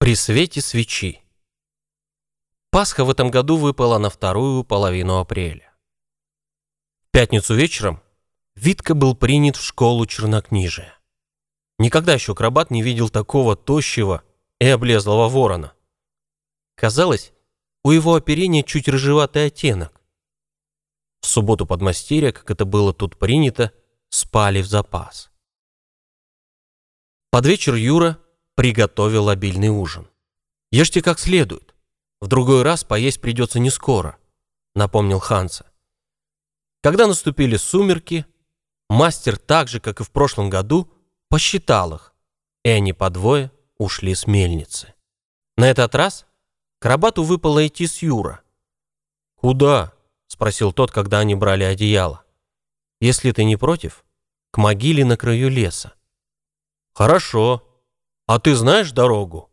При свете свечи. Пасха в этом году выпала на вторую половину апреля. В пятницу вечером Витка был принят в школу чернокнижия. Никогда еще Крабат не видел такого тощего и облезлого ворона. Казалось, у его оперения чуть рыжеватый оттенок. В субботу подмастерья, как это было тут принято, спали в запас. Под вечер Юра приготовил обильный ужин. «Ешьте как следует. В другой раз поесть придется не скоро», — напомнил Ханса. Когда наступили сумерки, мастер так же, как и в прошлом году, посчитал их, и они по двое ушли с мельницы. На этот раз Карабату выпало идти с Юра. «Куда?» — спросил тот, когда они брали одеяло. «Если ты не против, к могиле на краю леса». «Хорошо», «А ты знаешь дорогу?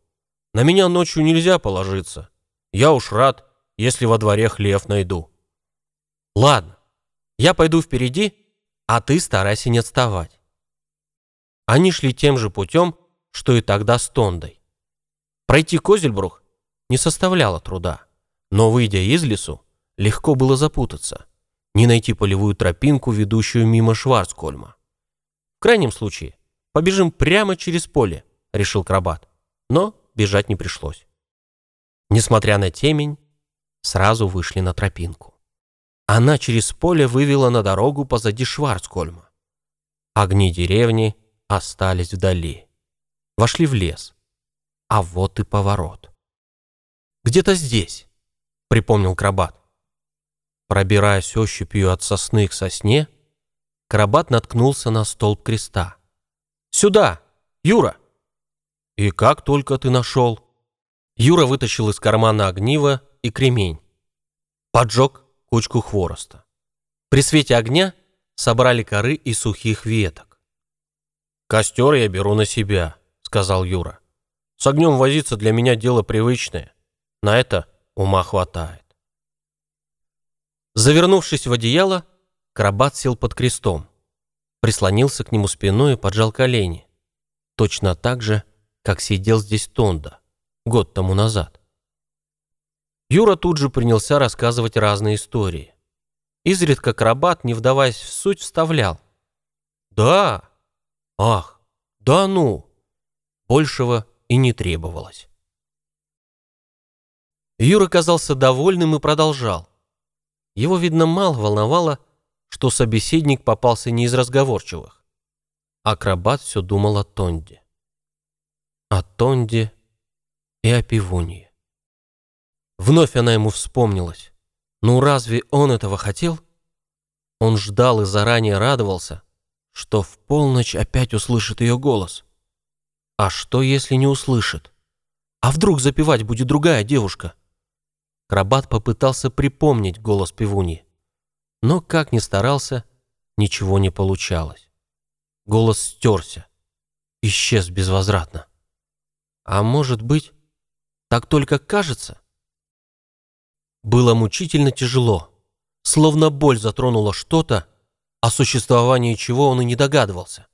На меня ночью нельзя положиться. Я уж рад, если во дворе хлев найду». «Ладно, я пойду впереди, а ты старайся не отставать». Они шли тем же путем, что и тогда с Тондой. Пройти Козельбрух не составляло труда, но, выйдя из лесу, легко было запутаться, не найти полевую тропинку, ведущую мимо Шварцкольма. В крайнем случае, побежим прямо через поле, решил Крабат. Но бежать не пришлось. Несмотря на темень, сразу вышли на тропинку. Она через поле вывела на дорогу позади Шварцкольма. Огни деревни остались вдали. Вошли в лес. А вот и поворот. «Где-то здесь», — припомнил Крабат. Пробираясь ощупью от сосны к сосне, Крабат наткнулся на столб креста. «Сюда! Юра!» «И как только ты нашел?» Юра вытащил из кармана огниво и кремень. Поджег кучку хвороста. При свете огня собрали коры и сухих веток. «Костер я беру на себя», — сказал Юра. «С огнем возиться для меня дело привычное. На это ума хватает». Завернувшись в одеяло, Карабат сел под крестом, прислонился к нему спиной и поджал колени. Точно так же, как сидел здесь Тонда год тому назад. Юра тут же принялся рассказывать разные истории. Изредка Крабат, не вдаваясь в суть, вставлял. «Да! Ах! Да ну!» Большего и не требовалось. Юра казался довольным и продолжал. Его, видно, мало волновало, что собеседник попался не из разговорчивых. Акробат все думал о Тонде о Тонде и о Пивунье. Вновь она ему вспомнилась. Ну разве он этого хотел? Он ждал и заранее радовался, что в полночь опять услышит ее голос. А что, если не услышит? А вдруг запевать будет другая девушка? Крабат попытался припомнить голос пивуньи, но, как ни старался, ничего не получалось. Голос стерся, исчез безвозвратно. А может быть, так только кажется? Было мучительно тяжело, словно боль затронула что-то, о существовании чего он и не догадывался.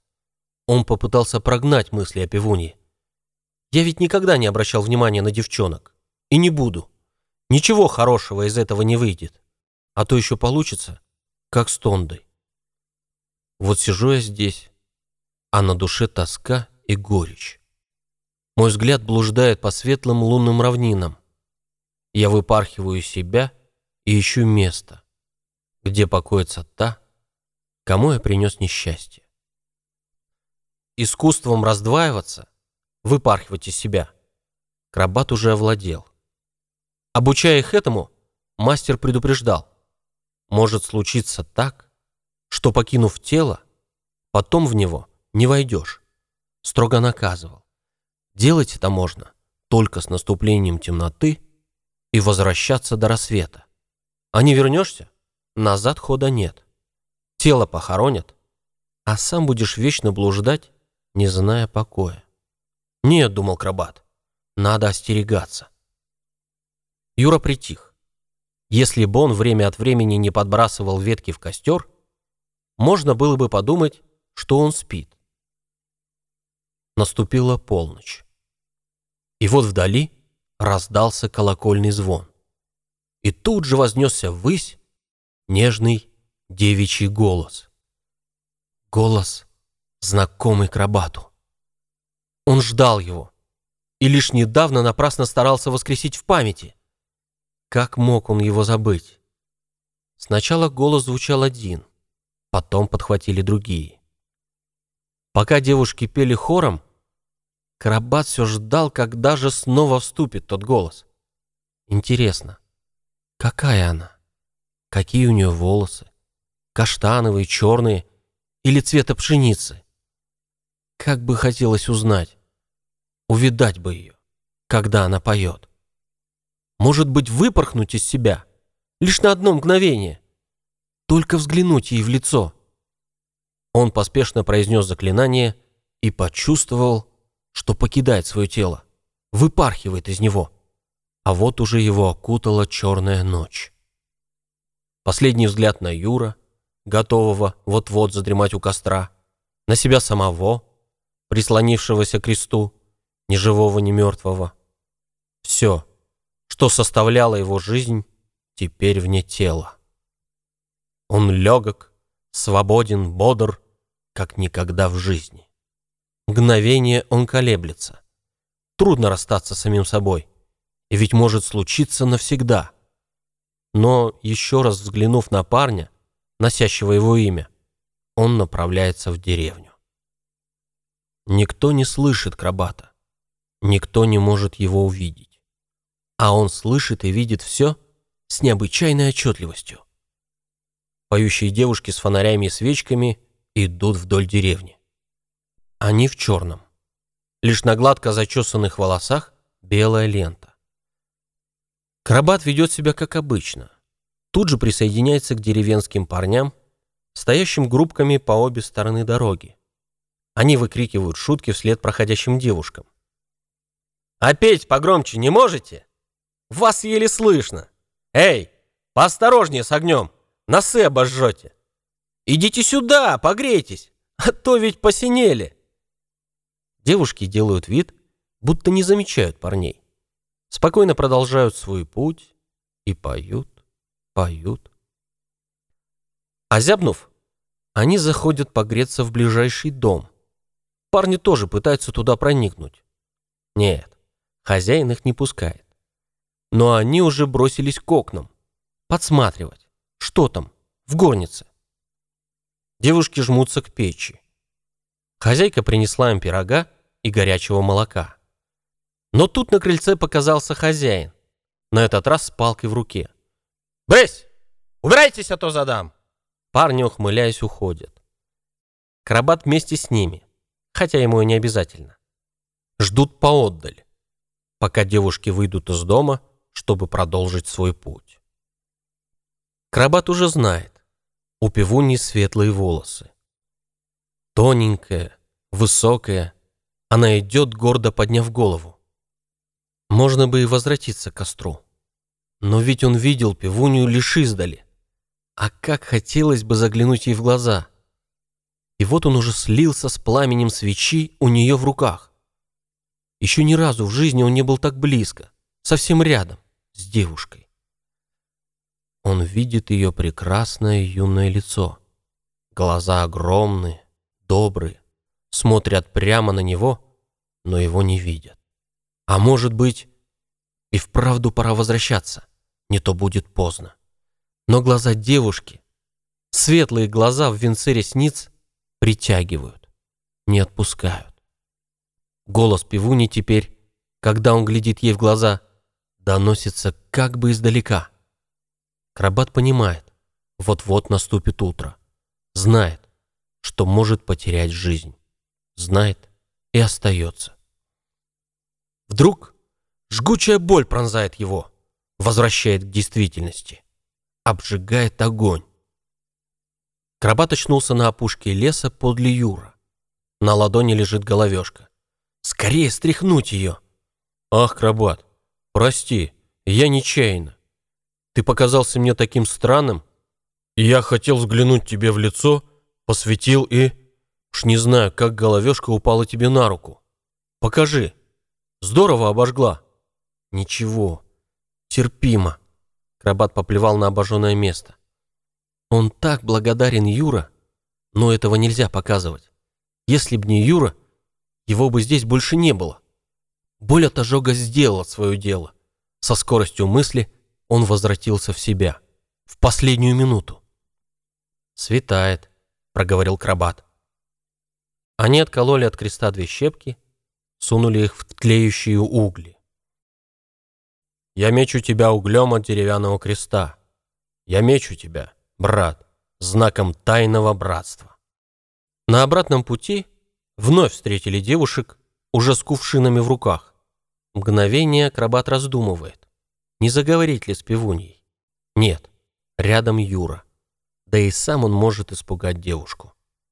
Он попытался прогнать мысли о пивуне. Я ведь никогда не обращал внимания на девчонок. И не буду. Ничего хорошего из этого не выйдет. А то еще получится, как с Тондой. Вот сижу я здесь, а на душе тоска и горечь. Мой взгляд блуждает по светлым лунным равнинам. Я выпархиваю себя и ищу место, где покоится та, кому я принес несчастье. Искусством раздваиваться, выпархивать из себя, Крабат уже овладел. Обучая их этому, мастер предупреждал, может случиться так, что, покинув тело, потом в него не войдешь, строго наказывал. Делать это можно только с наступлением темноты и возвращаться до рассвета. А не вернешься, назад хода нет. Тело похоронят, а сам будешь вечно блуждать, не зная покоя. Нет, думал Крабат, надо остерегаться. Юра притих. Если бы он время от времени не подбрасывал ветки в костер, можно было бы подумать, что он спит. Наступила полночь. И вот вдали раздался колокольный звон. И тут же вознесся ввысь нежный девичий голос. Голос, знакомый Крабату. Он ждал его и лишь недавно напрасно старался воскресить в памяти. Как мог он его забыть? Сначала голос звучал один, потом подхватили другие. Пока девушки пели хором, Карабат все ждал, когда же снова вступит тот голос. Интересно, какая она? Какие у нее волосы? Каштановые, черные или цвета пшеницы? Как бы хотелось узнать, увидать бы ее, когда она поет. Может быть, выпорхнуть из себя, лишь на одно мгновение, только взглянуть ей в лицо. Он поспешно произнес заклинание и почувствовал, что покидает свое тело, выпархивает из него. А вот уже его окутала черная ночь. Последний взгляд на Юра, готового вот-вот задремать у костра, на себя самого, прислонившегося к кресту, ни живого, ни мертвого. Все, что составляло его жизнь, теперь вне тела. Он легок, свободен, бодр, как никогда в жизни. Мгновение он колеблется. Трудно расстаться с самим собой. И ведь может случиться навсегда. Но, еще раз взглянув на парня, носящего его имя, он направляется в деревню. Никто не слышит Крабата. Никто не может его увидеть. А он слышит и видит все с необычайной отчетливостью. Поющие девушки с фонарями и свечками идут вдоль деревни. Они в черном. Лишь на гладко зачесанных волосах белая лента. Крабат ведет себя как обычно. Тут же присоединяется к деревенским парням, стоящим группками по обе стороны дороги. Они выкрикивают шутки вслед проходящим девушкам. «А погромче не можете? Вас еле слышно! Эй, поосторожнее с огнем, носы обожжете! Идите сюда, погрейтесь, а то ведь посинели!» Девушки делают вид, будто не замечают парней. Спокойно продолжают свой путь и поют, поют. Озябнув, они заходят погреться в ближайший дом. Парни тоже пытаются туда проникнуть. Нет, хозяин их не пускает. Но они уже бросились к окнам, подсматривать, что там, в горнице. Девушки жмутся к печи. Хозяйка принесла им пирога и горячего молока. Но тут на крыльце показался хозяин, на этот раз с палкой в руке. «Брысь! Убирайтесь, а то задам!» Парни, ухмыляясь, уходят. Карабат вместе с ними, хотя ему и не обязательно. Ждут поотдаль, пока девушки выйдут из дома, чтобы продолжить свой путь. Крабат уже знает, у пивуни светлые волосы. Тоненькая, высокая, она идет, гордо подняв голову. Можно бы и возвратиться к костру. Но ведь он видел пивунью лишь издали. А как хотелось бы заглянуть ей в глаза. И вот он уже слился с пламенем свечи у нее в руках. Еще ни разу в жизни он не был так близко, совсем рядом, с девушкой. Он видит ее прекрасное юное лицо. Глаза огромные, добрые, смотрят прямо на него, но его не видят. А может быть, и вправду пора возвращаться, не то будет поздно. Но глаза девушки, светлые глаза в венце ресниц, притягивают, не отпускают. Голос пивуни теперь, когда он глядит ей в глаза, доносится как бы издалека. Крабат понимает, вот-вот наступит утро. Знает, что может потерять жизнь. Знает и остается. Вдруг жгучая боль пронзает его, возвращает к действительности, обжигает огонь. Крабат очнулся на опушке леса подле Юра. На ладони лежит головешка. Скорее стряхнуть ее. Ах, Крабат, прости, я нечаянно. Ты показался мне таким странным. Я хотел взглянуть тебе в лицо, посветил и... Уж не знаю, как головешка упала тебе на руку. Покажи. Здорово обожгла. Ничего, терпимо. Крабат поплевал на обожженное место. Он так благодарен Юра, но этого нельзя показывать. Если б не Юра, его бы здесь больше не было. Боль от ожога сделала свое дело. Со скоростью мысли он возвратился в себя. В последнюю минуту. «Светает», — проговорил Крабат. Они откололи от креста две щепки, сунули их в тлеющие угли. «Я мечу тебя углем от деревянного креста. Я мечу тебя, брат, знаком тайного братства». На обратном пути вновь встретили девушек, уже с кувшинами в руках. Мгновение акробат раздумывает, не заговорить ли с пивуньей. Нет, рядом Юра. Да и сам он может испугать девушку.